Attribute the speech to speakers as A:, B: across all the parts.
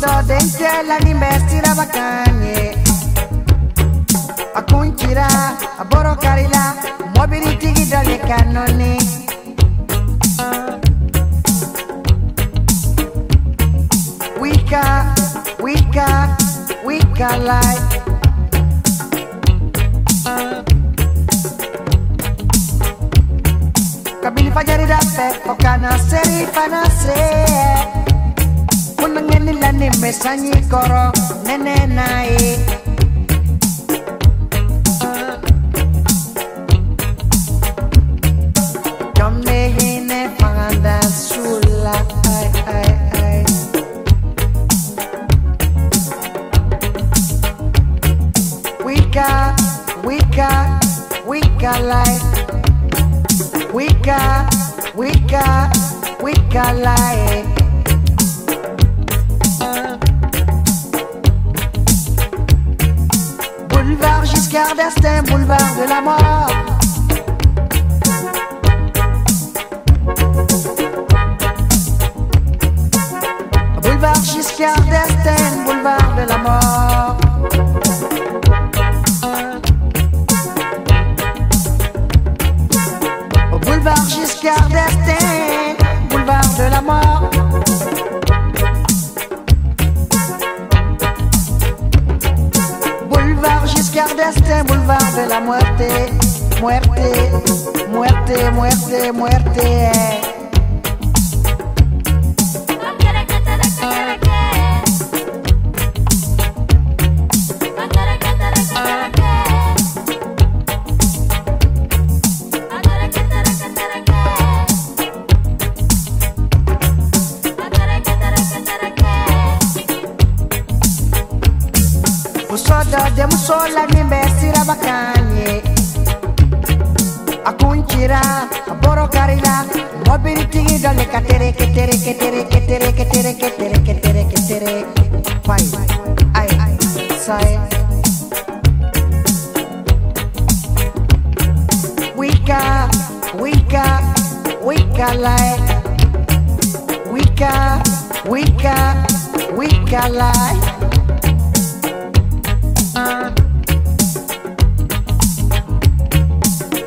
A: Sodo dentela ni mbestira bakanye akunkira aborokarila mobili tigi dole kanoni wika wika wika like. Kabili fajari dape okana seri fanase niile nimesanyikoro nene naye Domnehine paganda sula, ai ai ai. We got we got we got life We got we got we got life Giscard d'Estaing, boulevard de la mort. Boulevard Giscard d'Estaing, boulevard de la mort. Boulevard Giscard d'Estaing, boulevard de la mort. Giscard d'Estaing, boulevard de la muerte, muerte, muerte, muerte, muerte. Usodo de musola ni mbesira bakanye Akunchira, aboro karila Mobili tigi dole katere ketere ketere ketere ketere ketere ketere ketere Pai, ai, sai. Wika, wika, wika like Wika, wika, wika like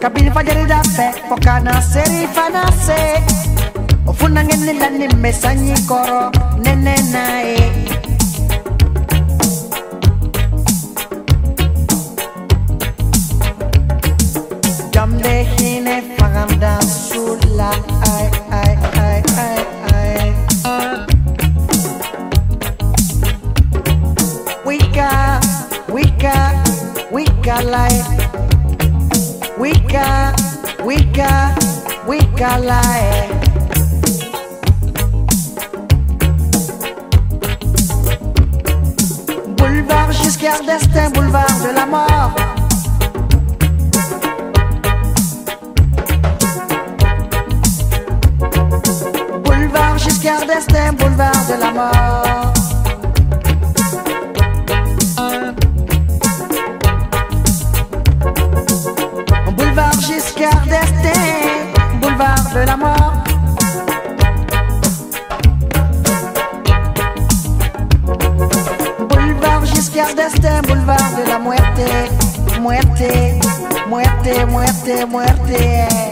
A: kabili fajari dape pokana seri fanase ofuna ngeni lani mesanyi koro nene nae jamde hine faganda sula ai ai ai ai ai. Wika wika wika like Wika, wika, wika lae. Boulevard Giscard d'Estaing, boulevard de la mort. Boulevard Giscard d'Estaing, boulevard de la mort. Giscard d'Estaing, boulevard de la muerte, muerte, muerte, muerte, muerte.